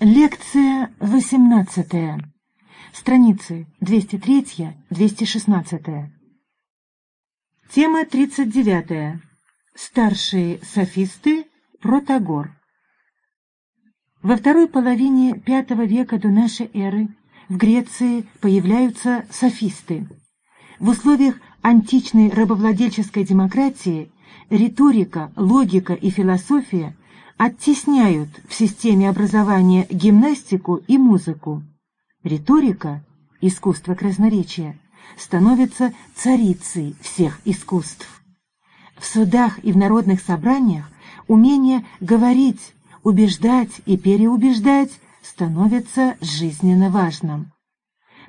Лекция 18. Страницы 203-216. Тема 39. Старшие софисты Протагор. Во второй половине V века до нашей эры в Греции появляются софисты. В условиях античной рабовладельческой демократии риторика, логика и философия оттесняют в системе образования гимнастику и музыку. Риторика, искусство красноречия, становится царицей всех искусств. В судах и в народных собраниях умение говорить, убеждать и переубеждать становится жизненно важным.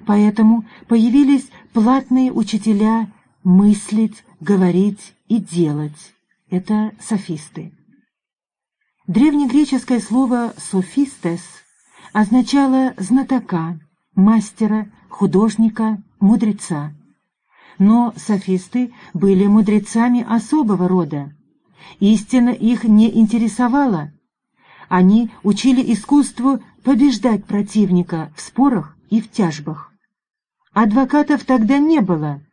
Поэтому появились платные учителя мыслить, говорить и делать. Это софисты. Древнегреческое слово «софистес» означало знатока, мастера, художника, мудреца. Но софисты были мудрецами особого рода. Истина их не интересовала. Они учили искусству побеждать противника в спорах и в тяжбах. Адвокатов тогда не было.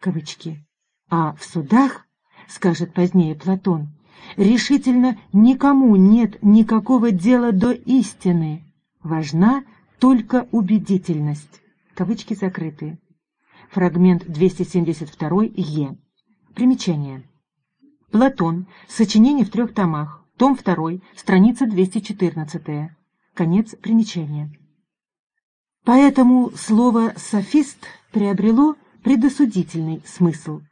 Кавычки. А в судах, скажет позднее Платон, решительно никому нет никакого дела до истины. Важна только убедительность. Кавычки закрыты. Фрагмент 272 Е. Примечание. Платон. Сочинение в трех томах. Том 2. Страница 214. Конец примечания. Поэтому слово «софист» приобрело предосудительный смысл –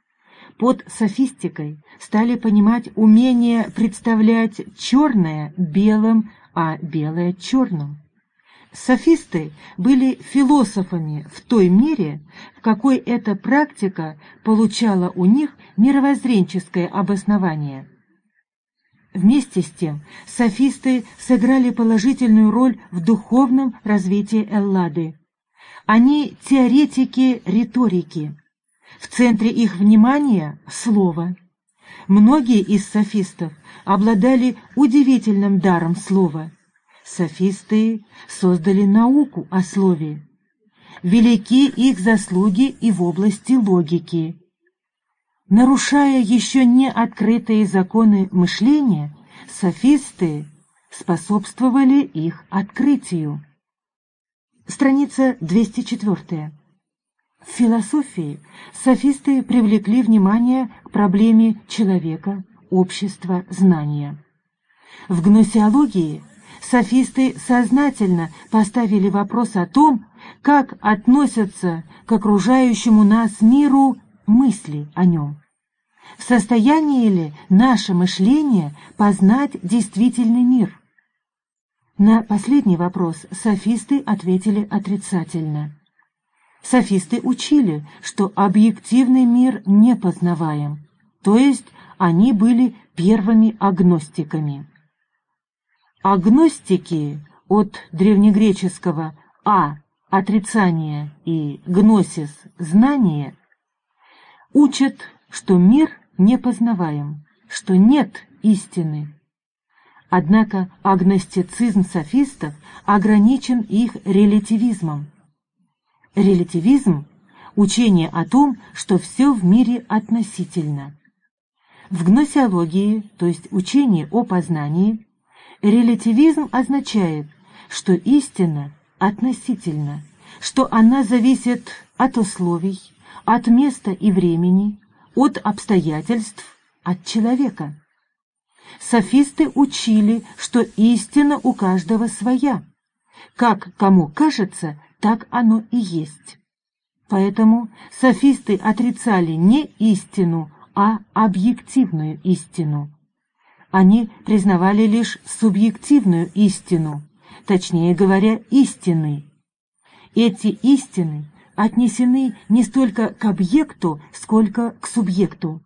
под софистикой стали понимать умение представлять черное белым, а белое черным. Софисты были философами в той мере, в какой эта практика получала у них мировоззренческое обоснование. Вместе с тем, софисты сыграли положительную роль в духовном развитии Эллады. Они теоретики риторики, в центре их внимания — слово. Многие из софистов обладали удивительным даром слова. Софисты создали науку о слове. Велики их заслуги и в области логики. Нарушая еще не открытые законы мышления, софисты способствовали их открытию. Страница 204. В философии софисты привлекли внимание к проблеме человека, общества, знания. В гносеологии софисты сознательно поставили вопрос о том, как относятся к окружающему нас миру мысли о нем. В состоянии ли наше мышление познать действительный мир? На последний вопрос софисты ответили отрицательно. Софисты учили, что объективный мир непознаваем, то есть они были первыми агностиками. Агностики от древнегреческого «а» — отрицание и «гносис» — знание — учат, что мир непознаваем, что нет истины. Однако агностицизм софистов ограничен их релятивизмом, Релятивизм – учение о том, что все в мире относительно. В гносеологии, то есть учение о познании, релятивизм означает, что истина относительно, что она зависит от условий, от места и времени, от обстоятельств, от человека. Софисты учили, что истина у каждого своя. Как кому кажется, так оно и есть. Поэтому софисты отрицали не истину, а объективную истину. Они признавали лишь субъективную истину, точнее говоря, истины. Эти истины отнесены не столько к объекту, сколько к субъекту.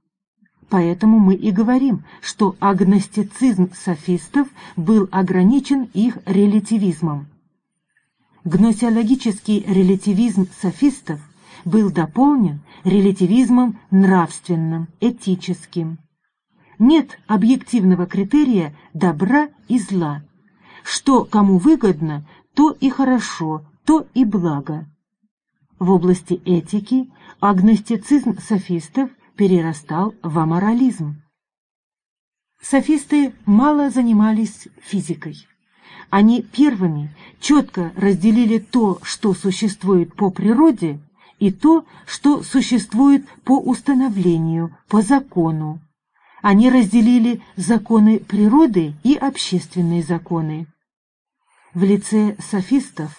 Поэтому мы и говорим, что агностицизм софистов был ограничен их релятивизмом. Гносеологический релятивизм софистов был дополнен релятивизмом нравственным, этическим. Нет объективного критерия добра и зла. что кому выгодно, то и хорошо, то и благо. В области этики агностицизм софистов перерастал в аморализм. Софисты мало занимались физикой. Они первыми четко разделили то, что существует по природе, и то, что существует по установлению, по закону. Они разделили законы природы и общественные законы. В лице софистов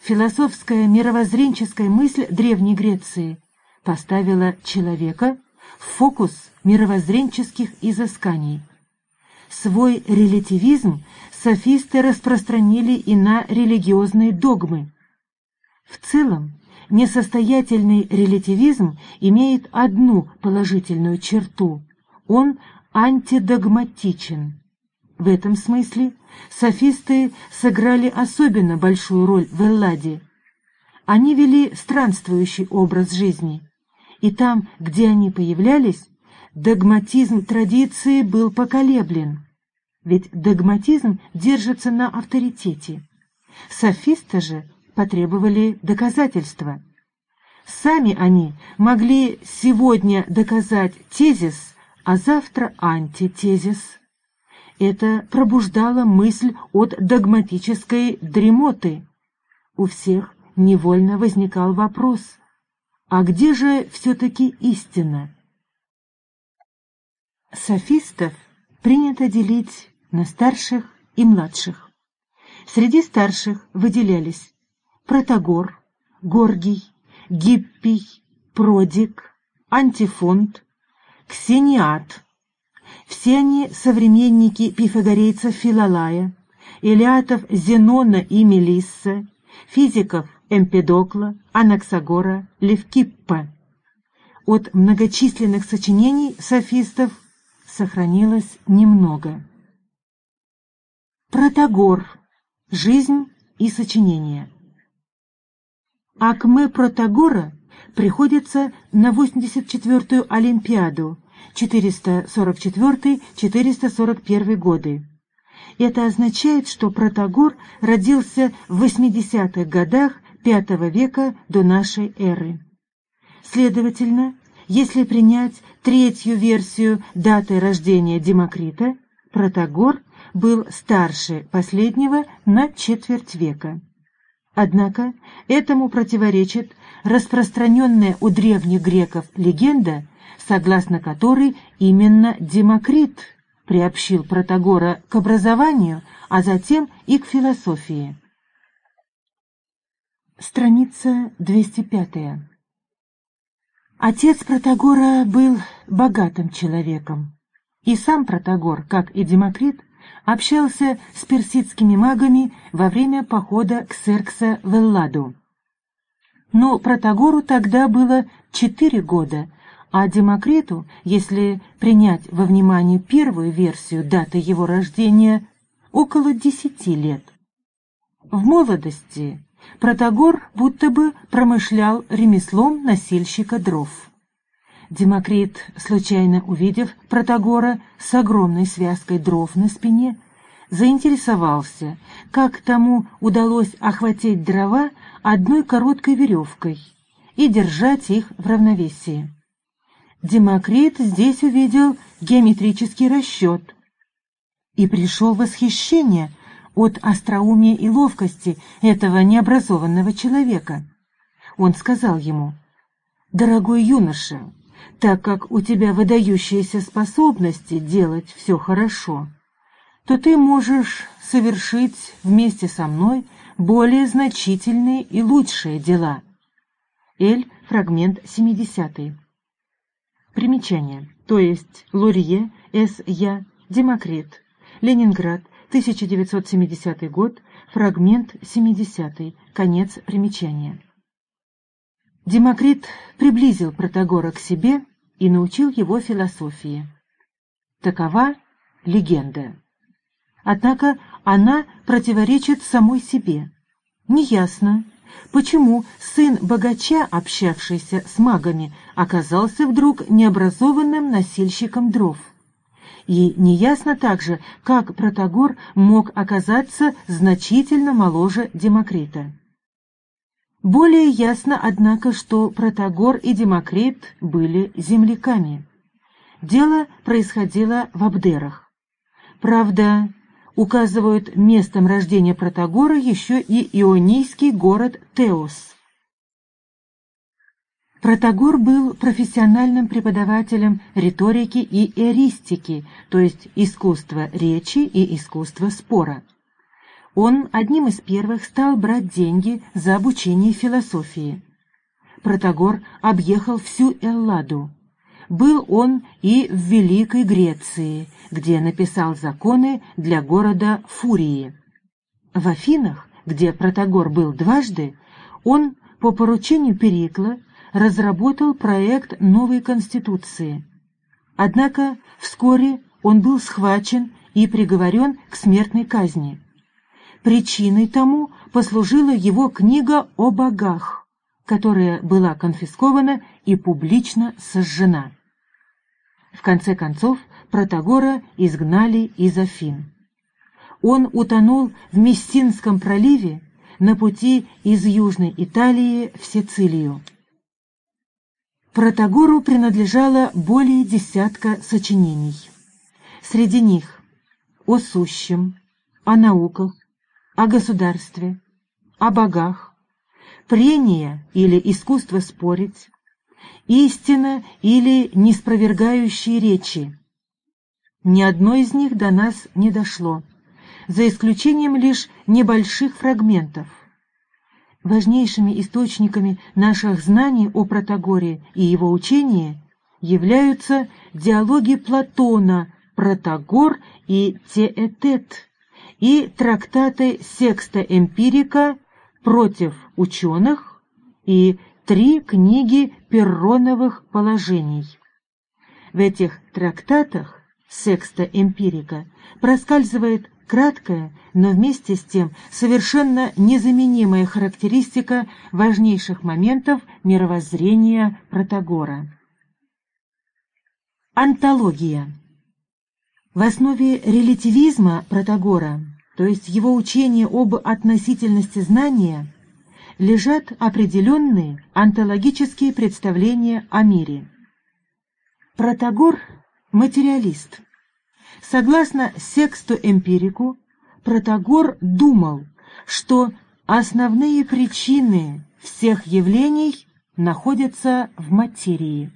философская мировоззренческая мысль Древней Греции поставила человека в фокус мировоззренческих изысканий. Свой релятивизм софисты распространили и на религиозные догмы. В целом, несостоятельный релятивизм имеет одну положительную черту – он антидогматичен. В этом смысле софисты сыграли особенно большую роль в Элладе. Они вели странствующий образ жизни, и там, где они появлялись, догматизм традиции был поколеблен, ведь догматизм держится на авторитете. Софисты же потребовали доказательства. Сами они могли сегодня доказать тезис, а завтра антитезис. Это пробуждало мысль от догматической дремоты. У всех невольно возникал вопрос, а где же все-таки истина? Софистов принято делить на старших и младших. Среди старших выделялись Протагор, Горгий, Гиппий, Продик, Антифонт, Ксениат. Все они современники пифагорейцев Филалая, Илиатов Зенона и Мелисса, физиков Эмпедокла, Анаксагора, Левкиппа. От многочисленных сочинений софистов сохранилось немного. Протагор. Жизнь и сочинение. Акме Протагора приходится на 84-ю Олимпиаду 444-441 годы. Это означает, что Протагор родился в 80-х годах V века до нашей эры. Следовательно, если принять третью версию даты рождения Демокрита, Протагор был старше последнего на четверть века. Однако этому противоречит распространенная у древних греков легенда, согласно которой именно Демокрит приобщил Протагора к образованию, а затем и к философии. Страница 205. Отец Протагора был богатым человеком, и сам Протагор, как и Демокрит, общался с персидскими магами во время похода к Серкса в Элладу. Но Протагору тогда было четыре года, а Демокриту, если принять во внимание первую версию даты его рождения, около десяти лет. В молодости Протагор будто бы промышлял ремеслом носильщика дров. Демокрит, случайно увидев Протагора с огромной связкой дров на спине, заинтересовался, как тому удалось охватить дрова одной короткой веревкой и держать их в равновесии. Демокрит здесь увидел геометрический расчет и пришел в восхищение от остроумия и ловкости этого необразованного человека. Он сказал ему, «Дорогой юноша, так как у тебя выдающиеся способности делать все хорошо, то ты можешь совершить вместе со мной более значительные и лучшие дела. Эль, фрагмент 70. Примечание, то есть Лурье, С. Я, Демокрит, Ленинград, 1970 год, фрагмент 70, конец примечания. Демокрит приблизил Протагора к себе и научил его философии. Такова легенда. Однако она противоречит самой себе. Неясно, почему сын богача, общавшийся с магами, оказался вдруг необразованным носильщиком дров. И неясно также, как Протагор мог оказаться значительно моложе Демокрита. Более ясно, однако, что Протагор и Демокрит были земляками. Дело происходило в Абдерах. Правда, указывают местом рождения Протагора еще и ионийский город Теос. Протагор был профессиональным преподавателем риторики и эристики, то есть искусства речи и искусства спора. Он одним из первых стал брать деньги за обучение философии. Протагор объехал всю Элладу. Был он и в Великой Греции, где написал законы для города Фурии. В Афинах, где Протагор был дважды, он по поручению Перикла разработал проект новой конституции. Однако вскоре он был схвачен и приговорен к смертной казни. Причиной тому послужила его книга о богах, которая была конфискована и публично сожжена. В конце концов, Протагора изгнали из Афин. Он утонул в Мессинском проливе на пути из Южной Италии в Сицилию. Протагору принадлежало более десятка сочинений. Среди них о сущем, о науках, о государстве, о богах, прения или искусство спорить, истина или неспровергающие речи. Ни одно из них до нас не дошло, за исключением лишь небольших фрагментов – Важнейшими источниками наших знаний о Протагоре и его учении являются диалоги Платона «Протагор» и «Теэтет» и трактаты Секста Эмпирика «Против ученых» и три книги Перроновых положений. В этих трактатах Секста Эмпирика проскальзывает краткая, но вместе с тем совершенно незаменимая характеристика важнейших моментов мировоззрения Протагора. Антология В основе релятивизма Протагора, то есть его учения об относительности знания, лежат определенные антологические представления о мире. Протагор – материалист – Согласно сексту эмпирику, Протагор думал, что основные причины всех явлений находятся в материи.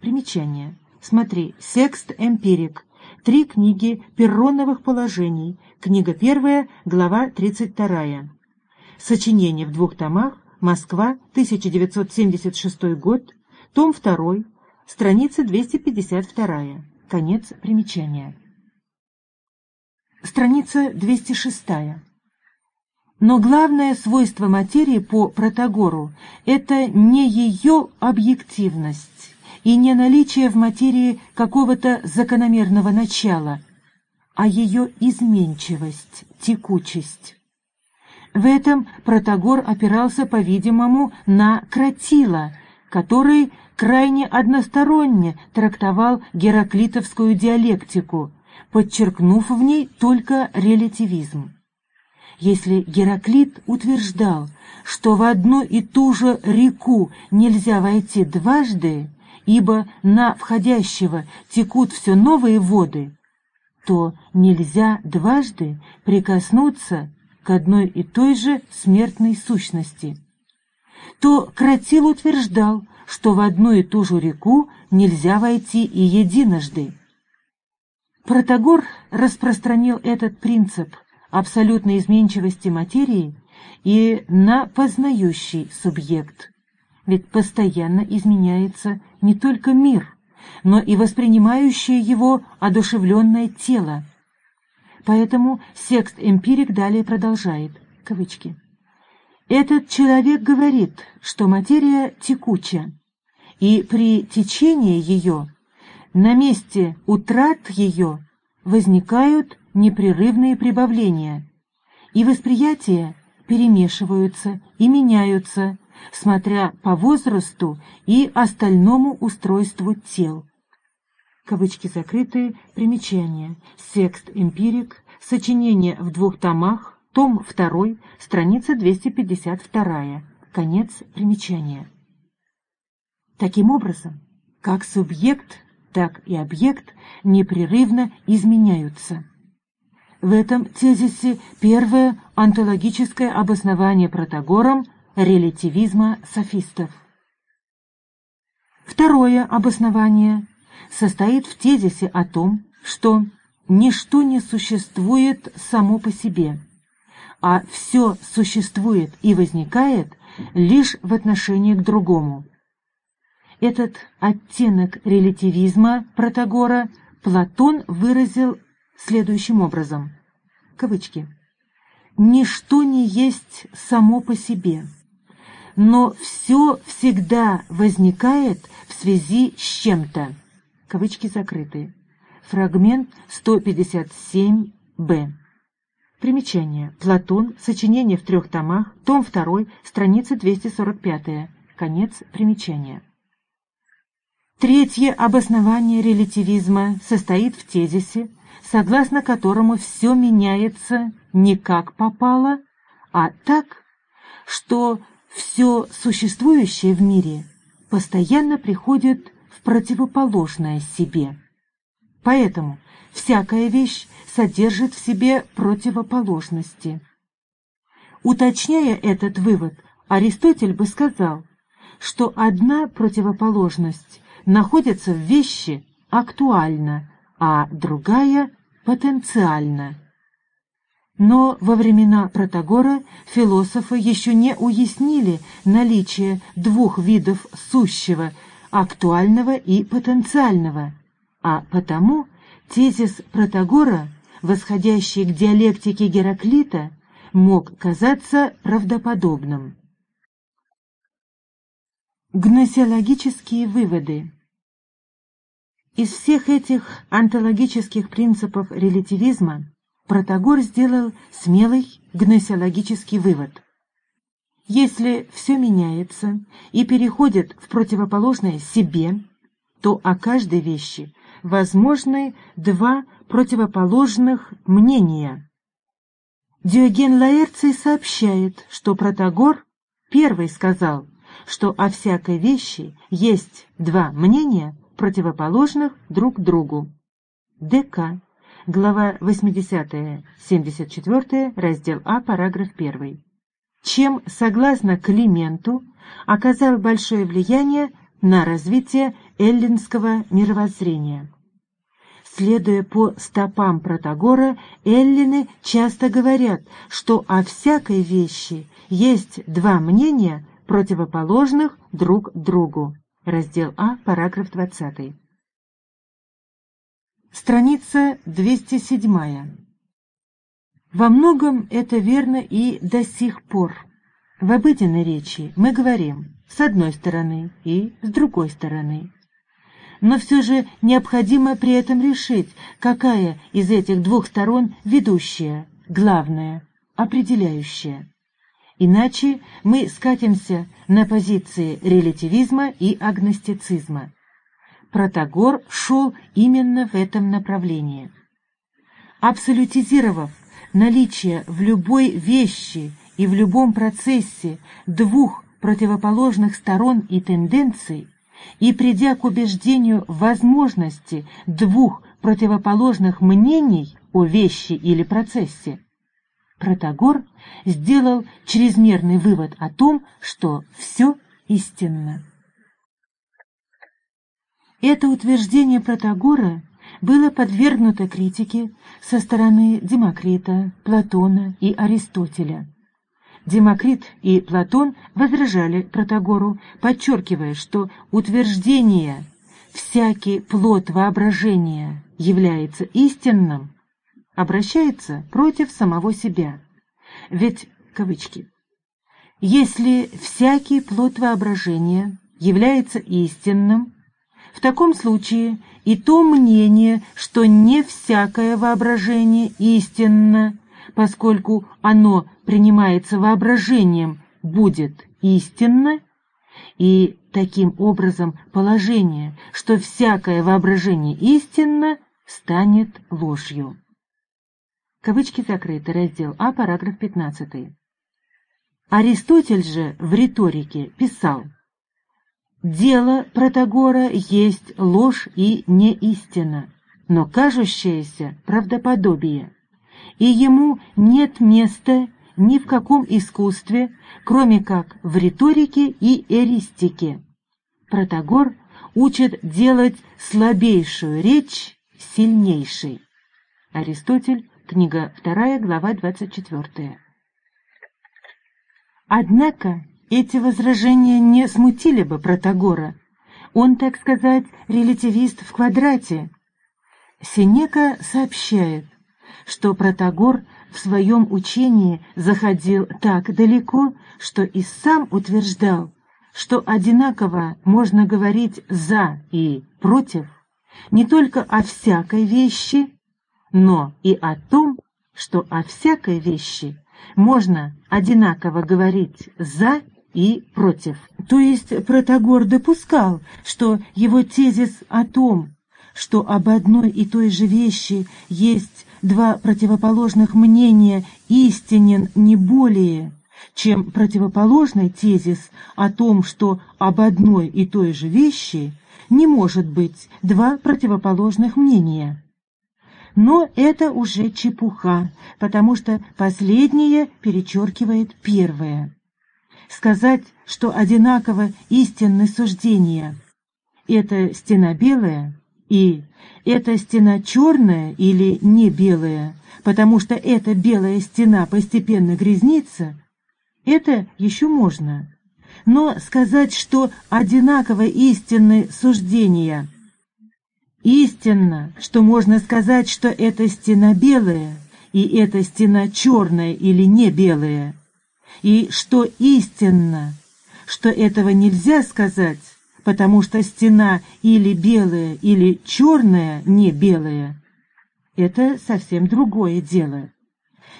Примечание. Смотри, секст эмпирик. Три книги перроновых положений. Книга первая, глава 32. Сочинение в двух томах. Москва, 1976 год. Том 2. Страница 252. Конец примечания страница 206. Но главное свойство материи по Протагору – это не ее объективность и не наличие в материи какого-то закономерного начала, а ее изменчивость, текучесть. В этом Протагор опирался, по-видимому, на Кратила, который крайне односторонне трактовал гераклитовскую диалектику – подчеркнув в ней только релятивизм. Если Гераклит утверждал, что в одну и ту же реку нельзя войти дважды, ибо на входящего текут все новые воды, то нельзя дважды прикоснуться к одной и той же смертной сущности. То Кратил утверждал, что в одну и ту же реку нельзя войти и единожды, Протагор распространил этот принцип абсолютной изменчивости материи и на познающий субъект. Ведь постоянно изменяется не только мир, но и воспринимающее его одушевленное тело. Поэтому секст-эмпирик далее продолжает, кавычки. Этот человек говорит, что материя текуча, и при течении ее на месте утрат ее возникают непрерывные прибавления, и восприятия перемешиваются и меняются, смотря по возрасту и остальному устройству тел. Кавычки закрытые, примечание, секст эмпирик, сочинение в двух томах, том 2, страница 252, конец примечания. Таким образом, как субъект, так и объект непрерывно изменяются. В этом тезисе первое онтологическое обоснование Протагором релятивизма софистов. Второе обоснование состоит в тезисе о том, что ничто не существует само по себе, а все существует и возникает лишь в отношении к другому. Этот оттенок релятивизма Протагора Платон выразил следующим образом. Кавычки. «Ничто не есть само по себе, но все всегда возникает в связи с чем-то». Кавычки закрыты. Фрагмент 157-б. Примечание. Платон. Сочинение в трех томах. Том 2. Страница 245. Конец примечания. Третье обоснование релятивизма состоит в тезисе, согласно которому все меняется не как попало, а так, что все существующее в мире постоянно приходит противоположное себе. Поэтому всякая вещь содержит в себе противоположности. Уточняя этот вывод, Аристотель бы сказал, что одна противоположность находится в вещи актуально, а другая — потенциально. Но во времена Протагора философы еще не уяснили наличие двух видов сущего — актуального и потенциального, а потому тезис Протагора, восходящий к диалектике Гераклита, мог казаться правдоподобным. Гносеологические выводы из всех этих онтологических принципов релятивизма Протагор сделал смелый гносеологический вывод. Если все меняется и переходит в противоположное себе, то о каждой вещи возможны два противоположных мнения. Диоген Лаэрций сообщает, что Протагор первый сказал, что о всякой вещи есть два мнения, противоположных друг другу. ДК. Глава 80, 74, раздел А, параграф 1. Чем, согласно Клименту, оказал большое влияние на развитие эллинского мировоззрения. Следуя по стопам Протагора, эллины часто говорят, что о всякой вещи есть два мнения, противоположных друг другу. Раздел А, параграф 20. Страница 207. Во многом это верно и до сих пор. В обыденной речи мы говорим с одной стороны и с другой стороны. Но все же необходимо при этом решить, какая из этих двух сторон ведущая, главная, определяющая. Иначе мы скатимся на позиции релятивизма и агностицизма. Протагор шел именно в этом направлении. Абсолютизировав наличие в любой вещи и в любом процессе двух противоположных сторон и тенденций, и придя к убеждению возможности двух противоположных мнений о вещи или процессе, Протагор сделал чрезмерный вывод о том, что все истинно. Это утверждение Протагора было подвергнуто критике со стороны Демокрита, Платона и Аристотеля. Демокрит и Платон возражали Протагору, подчеркивая, что утверждение «всякий плод воображения является истинным» обращается против самого себя. Ведь, кавычки, «если всякий плод воображения является истинным, в таком случае и то мнение, что не всякое воображение истинно, поскольку оно принимается воображением, будет истинно, и таким образом положение, что всякое воображение истинно станет ложью. Кавычки закрыты. Раздел А, параграф 15. Аристотель же в риторике писал «Дело Протагора есть ложь и неистина, но кажущееся правдоподобие, и ему нет места ни в каком искусстве, кроме как в риторике и эристике. Протагор учит делать слабейшую речь сильнейшей». Аристотель, книга 2, глава 24. Однако эти возражения не смутили бы Протагора. Он, так сказать, релятивист в квадрате. Синека сообщает, что Протагор в своем учении заходил так далеко, что и сам утверждал, что одинаково можно говорить «за» и «против» не только о всякой вещи, но и о том, что о всякой вещи можно одинаково говорить «за» и «против». То есть Протагор допускал, что его тезис о том, что об одной и той же вещи есть два противоположных мнения, истинен не более, чем противоположный тезис о том, что об одной и той же вещи не может быть два противоположных мнения. Но это уже чепуха, потому что последнее перечеркивает первое. Сказать, что одинаково истинны суждения – это стена белая и это стена черная или не белая, потому что эта белая стена постепенно грязнится – это еще можно. Но сказать, что одинаково истинны суждения – Истинно, что можно сказать, что эта стена белая, и эта стена черная или не белая, и что истинно, что этого нельзя сказать, потому что стена или белая, или черная не белая. Это совсем другое дело.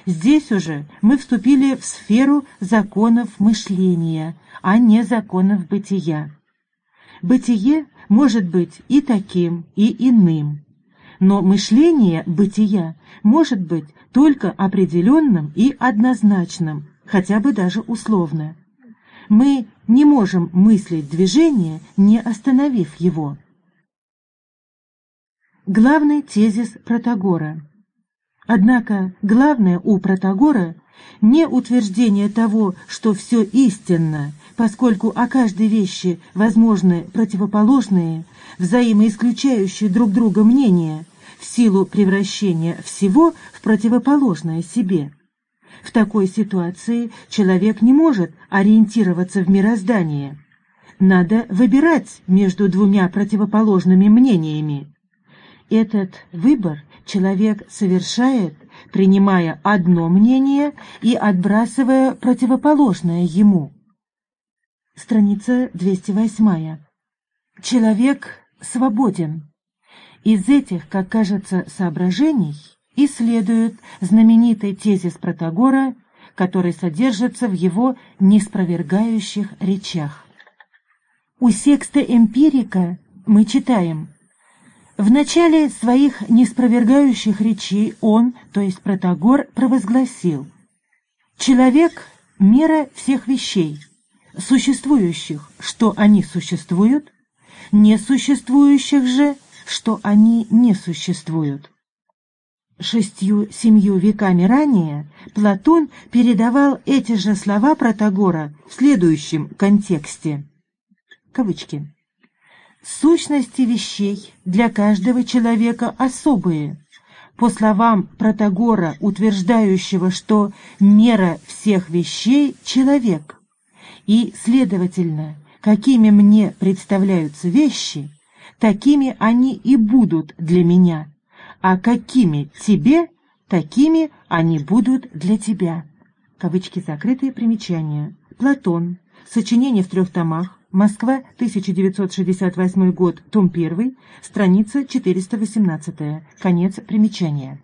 Здесь уже мы вступили в сферу законов мышления, а не законов бытия. Бытие может быть и таким, и иным. Но мышление бытия может быть только определенным и однозначным, хотя бы даже условно. Мы не можем мыслить движение, не остановив его. Главный тезис Протагора. Однако главное у Протагора не утверждение того, что все истинно, поскольку о каждой вещи возможны противоположные, взаимоисключающие друг друга мнения, в силу превращения всего в противоположное себе. В такой ситуации человек не может ориентироваться в мироздании. Надо выбирать между двумя противоположными мнениями. Этот выбор человек совершает, принимая одно мнение и отбрасывая противоположное ему. Страница 208. Человек свободен. Из этих, как кажется, соображений и следует знаменитый тезис Протагора, который содержится в его неспровергающих речах. У секста эмпирика мы читаем «В начале своих неспровергающих речей он, то есть Протагор, провозгласил «Человек — мера всех вещей» существующих, что они существуют, несуществующих же, что они не существуют. Шестью-семью веками ранее Платон передавал эти же слова Протагора в следующем контексте. Кавычки. «Сущности вещей для каждого человека особые. По словам Протагора, утверждающего, что мера всех вещей — человек, и, следовательно, какими мне представляются вещи, такими они и будут для меня, а какими тебе, такими они будут для тебя. Кавычки закрытые примечания. Платон. Сочинение в трех томах. Москва, 1968 год, том 1, страница 418. Конец примечания.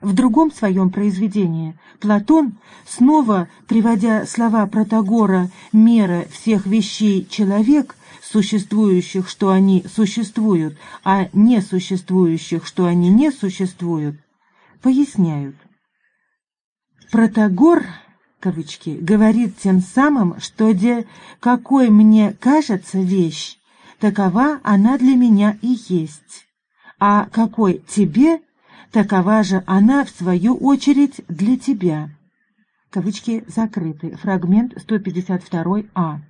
В другом своем произведении Платон, снова приводя слова Протагора «мера всех вещей человек», существующих, что они существуют, а несуществующих, что они не существуют, поясняют. Протагор, кавычки, говорит тем самым, что где какой мне кажется вещь, такова она для меня и есть, а какой тебе такова же она, в свою очередь, для тебя. Кавычки закрыты. Фрагмент 152а.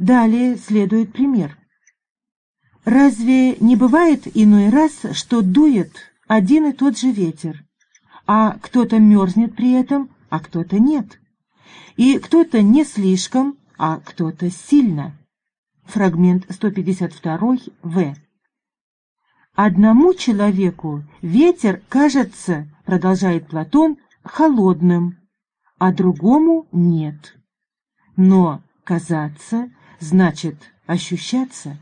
Далее следует пример. Разве не бывает иной раз, что дует один и тот же ветер, а кто-то мерзнет при этом, а кто-то нет, и кто-то не слишком, а кто-то сильно? Фрагмент 152 В. Одному человеку ветер кажется, продолжает Платон, холодным, а другому нет. Но казаться значит ощущаться.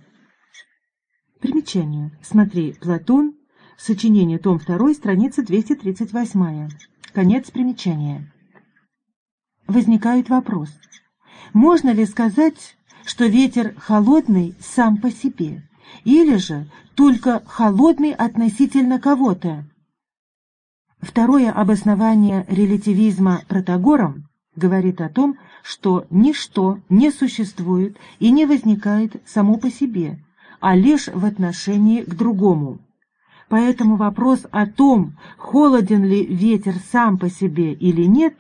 Примечание. Смотри, Платон, сочинение, том 2, страница 238. Конец примечания. Возникает вопрос. Можно ли сказать, что ветер холодный сам по себе? или же только холодный относительно кого-то. Второе обоснование релятивизма Протагором говорит о том, что ничто не существует и не возникает само по себе, а лишь в отношении к другому. Поэтому вопрос о том, холоден ли ветер сам по себе или нет,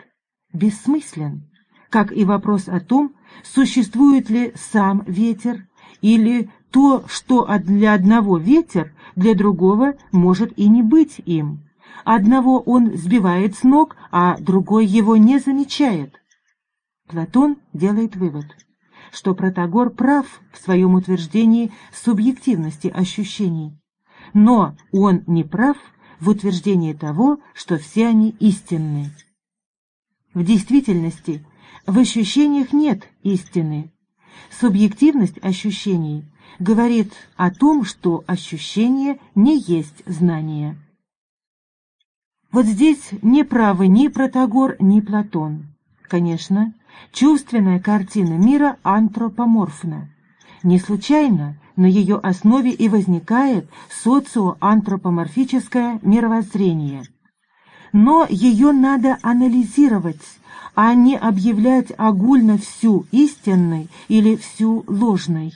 бессмыслен, как и вопрос о том, существует ли сам ветер или то, что для одного ветер, для другого может и не быть им. Одного он сбивает с ног, а другой его не замечает. Платон делает вывод, что Протагор прав в своем утверждении субъективности ощущений, но он не прав в утверждении того, что все они истинны. В действительности в ощущениях нет истины. Субъективность ощущений говорит о том, что ощущение не есть знание. Вот здесь не правы ни Протагор, ни Платон. Конечно, чувственная картина мира антропоморфна. Не случайно на ее основе и возникает социоантропоморфическое мировоззрение. Но ее надо анализировать, а не объявлять огульно всю истинной или всю ложной.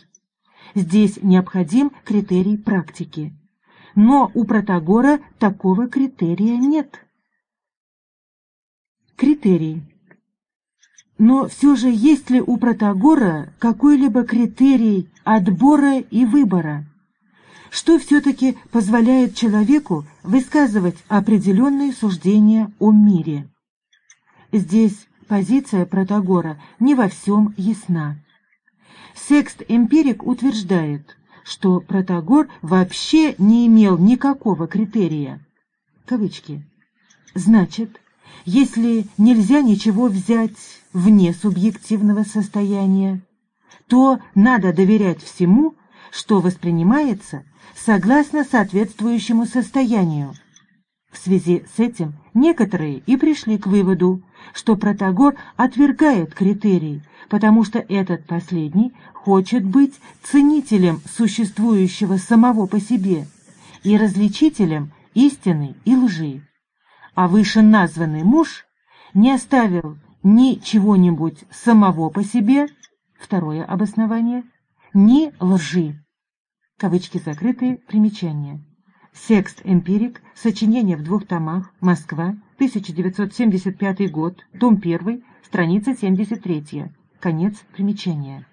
Здесь необходим критерий практики. Но у Протагора такого критерия нет. Критерий. Но все же есть ли у Протагора какой-либо критерий отбора и выбора? Что все-таки позволяет человеку высказывать определенные суждения о мире? Здесь позиция Протагора не во всем ясна. Секст-эмпирик утверждает, что Протагор вообще не имел никакого критерия. Кавычки. Значит, если нельзя ничего взять вне субъективного состояния, то надо доверять всему, что воспринимается согласно соответствующему состоянию. В связи с этим некоторые и пришли к выводу, что Протагор отвергает критерий, потому что этот последний хочет быть ценителем существующего самого по себе и различителем истины и лжи. А вышеназванный муж не оставил ни чего-нибудь самого по себе, второе обоснование, ни лжи. Кавычки закрытые, примечания. Секст Эмпирик, сочинение в двух томах, Москва, 1975 год, том 1, страница 73, конец примечания.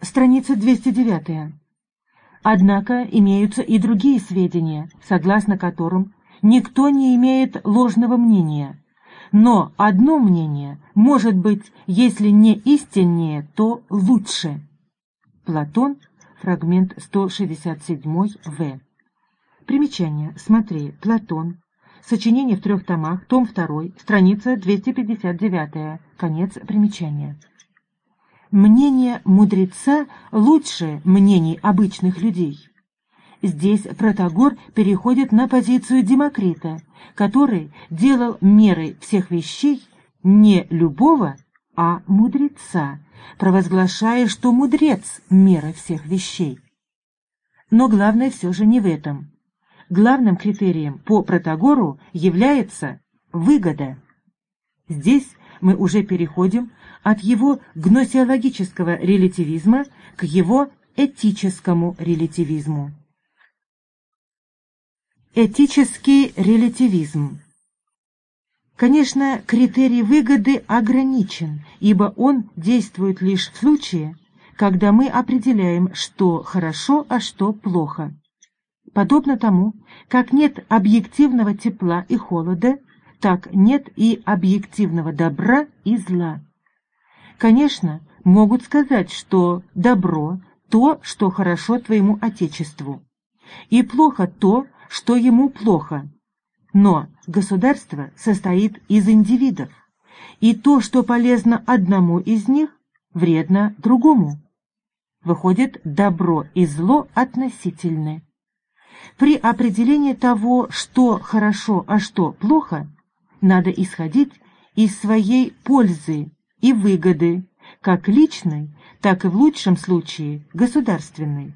Страница 209. Однако имеются и другие сведения, согласно которым никто не имеет ложного мнения. Но одно мнение может быть, если не истиннее, то лучше. Платон фрагмент 167 В. Примечание. Смотри. Платон. Сочинение в трех томах, том 2, страница 259, конец примечания. Мнение мудреца лучше мнений обычных людей. Здесь Протагор переходит на позицию Демокрита, который делал мерой всех вещей не любого, а мудреца, провозглашая, что мудрец — мера всех вещей. Но главное все же не в этом. Главным критерием по Протагору является выгода. Здесь мы уже переходим от его гносеологического релятивизма к его этическому релятивизму. Этический релятивизм Конечно, критерий выгоды ограничен, ибо он действует лишь в случае, когда мы определяем, что хорошо, а что плохо. Подобно тому, как нет объективного тепла и холода, так нет и объективного добра и зла. Конечно, могут сказать, что добро – то, что хорошо твоему Отечеству, и плохо то, что ему плохо. Но государство состоит из индивидов, и то, что полезно одному из них, вредно другому. Выходит, добро и зло относительны. При определении того, что хорошо, а что плохо, надо исходить из своей пользы и выгоды, как личной, так и в лучшем случае государственной.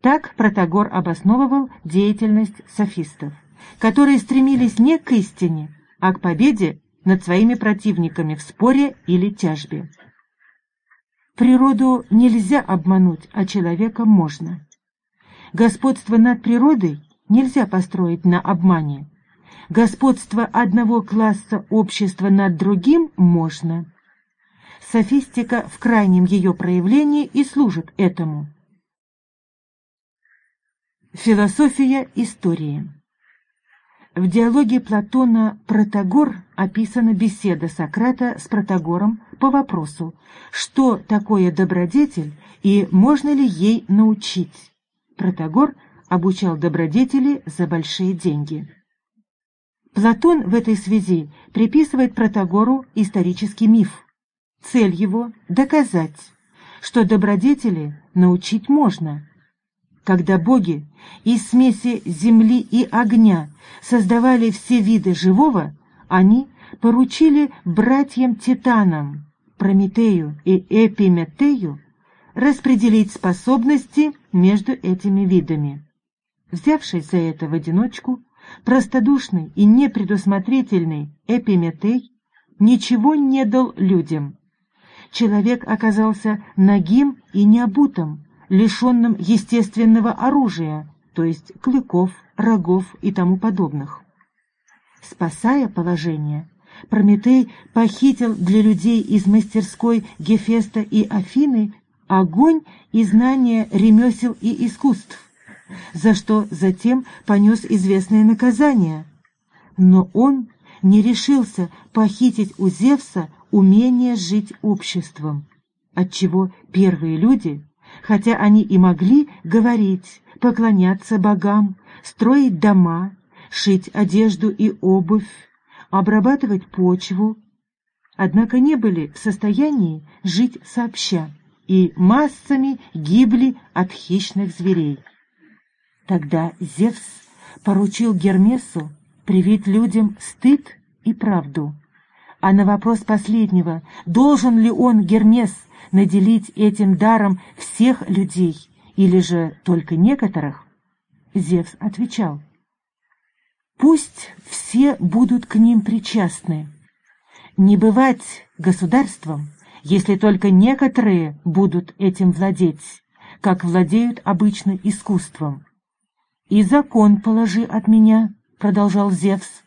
Так Протагор обосновывал деятельность софистов, которые стремились не к истине, а к победе над своими противниками в споре или тяжбе. Природу нельзя обмануть, а человека можно. Господство над природой нельзя построить на обмане. Господство одного класса общества над другим можно. Софистика в крайнем ее проявлении и служит этому. Философия истории В диалоге Платона «Протагор» описана беседа Сократа с Протагором по вопросу, что такое добродетель и можно ли ей научить. Протагор обучал добродетели за большие деньги. Платон в этой связи приписывает Протагору исторический миф. Цель его – доказать, что добродетели научить можно. Когда боги из смеси земли и огня создавали все виды живого, они поручили братьям-титанам, Прометею и Эпиметею, распределить способности между этими видами. Взявшись за это в одиночку, простодушный и непредусмотрительный Эпиметей ничего не дал людям. Человек оказался нагим и необутым, лишенным естественного оружия, то есть клыков, рогов и тому подобных. Спасая положение, Прометей похитил для людей из мастерской Гефеста и Афины огонь и знания ремесел и искусств, за что затем понес известное наказание. Но он не решился похитить у Зевса умение жить обществом, отчего первые люди, хотя они и могли говорить, поклоняться богам, строить дома, шить одежду и обувь, обрабатывать почву, однако не были в состоянии жить сообща и массами гибли от хищных зверей. Тогда Зевс поручил Гермесу привить людям стыд и правду. А на вопрос последнего, должен ли он, Гермес, наделить этим даром всех людей или же только некоторых, Зевс отвечал, «Пусть все будут к ним причастны. Не бывать государством, если только некоторые будут этим владеть, как владеют обычно искусством. «И закон положи от меня», — продолжал Зевс,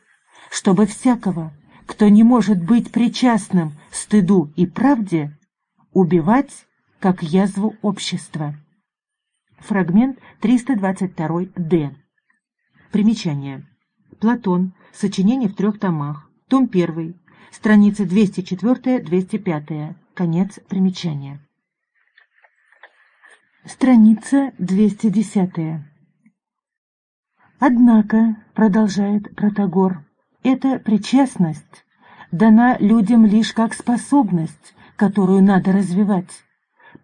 «чтобы всякого, кто не может быть причастным стыду и правде, убивать, как язву общества». Фрагмент 322-д. Примечание. Платон. Сочинение в трех томах. Том 1. Страницы 204-205. Конец примечания. Страница 210. Однако, продолжает Протагор, эта причастность дана людям лишь как способность, которую надо развивать.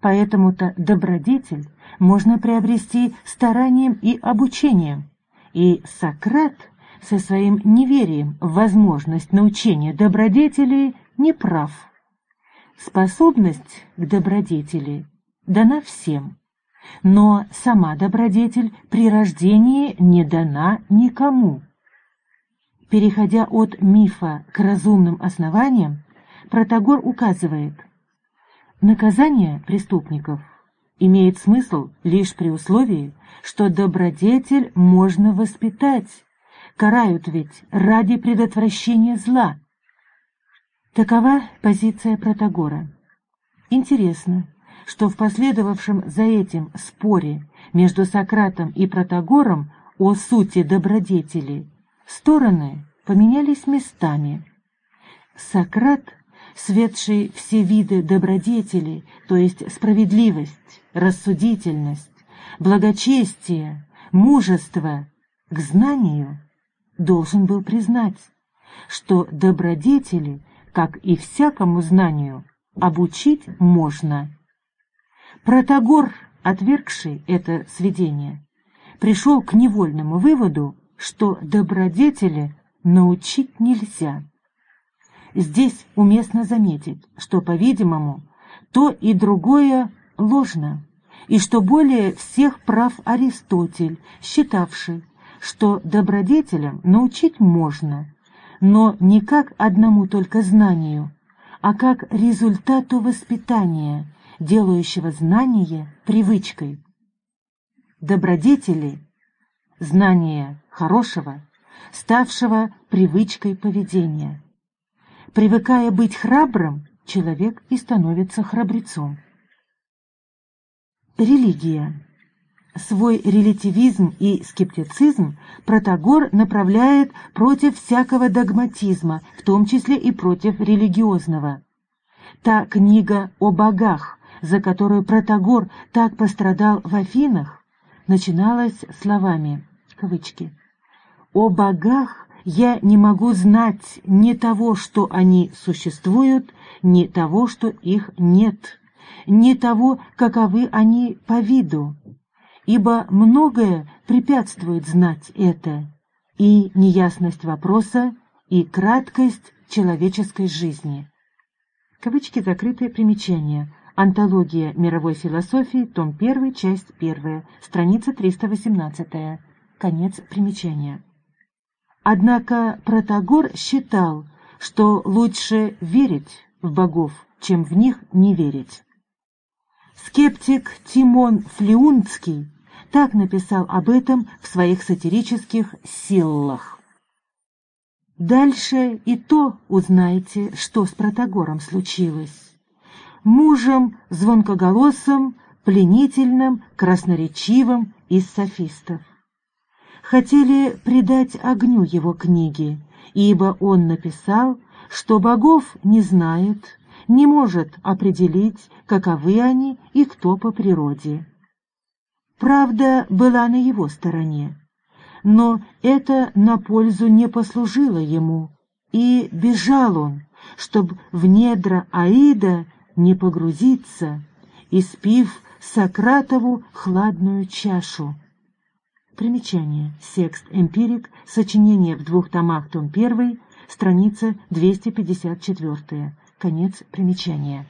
Поэтому-то добродетель можно приобрести старанием и обучением. И Сократ со своим неверием в возможность научения добродетели не прав. Способность к добродетели дана всем, но сама добродетель при рождении не дана никому. Переходя от мифа к разумным основаниям, Протагор указывает, наказание преступников имеет смысл лишь при условии, что добродетель можно воспитать, карают ведь ради предотвращения зла. Такова позиция Протагора. Интересно, что в последовавшем за этим споре между Сократом и Протагором о сути добродетели стороны поменялись местами. Сократ, светший все виды добродетели, то есть справедливость, рассудительность, благочестие, мужество, к знанию, должен был признать, что добродетели, как и всякому знанию, обучить можно. Протагор, отвергший это сведение, пришел к невольному выводу, что добродетели научить нельзя. Здесь уместно заметить, что, по-видимому, то и другое ложно, и что более всех прав Аристотель, считавший, что добродетелям научить можно, но не как одному только знанию, а как результату воспитания, делающего знание привычкой. Добродетели – знание хорошего, ставшего привычкой поведения. Привыкая быть храбрым, человек и становится храбрецом. Религия. Свой релятивизм и скептицизм Протагор направляет против всякого догматизма, в том числе и против религиозного. Та книга о богах, за которую Протагор так пострадал в Афинах, начиналась словами, кавычки, «О богах я не могу знать ни того, что они существуют, ни того, что их нет, ни того, каковы они по виду, ибо многое препятствует знать это, и неясность вопроса, и краткость человеческой жизни. Кавычки закрытые примечания. Антология мировой философии, том 1, часть 1, страница 318. Конец примечания. Однако Протагор считал, что лучше верить в богов, чем в них не верить. Скептик Тимон Флеунский так написал об этом в своих сатирических «Силлах». Дальше и то узнаете, что с Протагором случилось. Мужем звонкоголосым, пленительным, красноречивым из софистов. Хотели придать огню его книги, ибо он написал, что богов не знает, не может определить, каковы они и кто по природе. Правда была на его стороне, но это на пользу не послужило ему, и бежал он, чтобы в недра Аида не погрузиться, испив Сократову хладную чашу. Примечание. Секст Эмпирик. Сочинение в двух томах, том 1, страница 254. Конец примечания.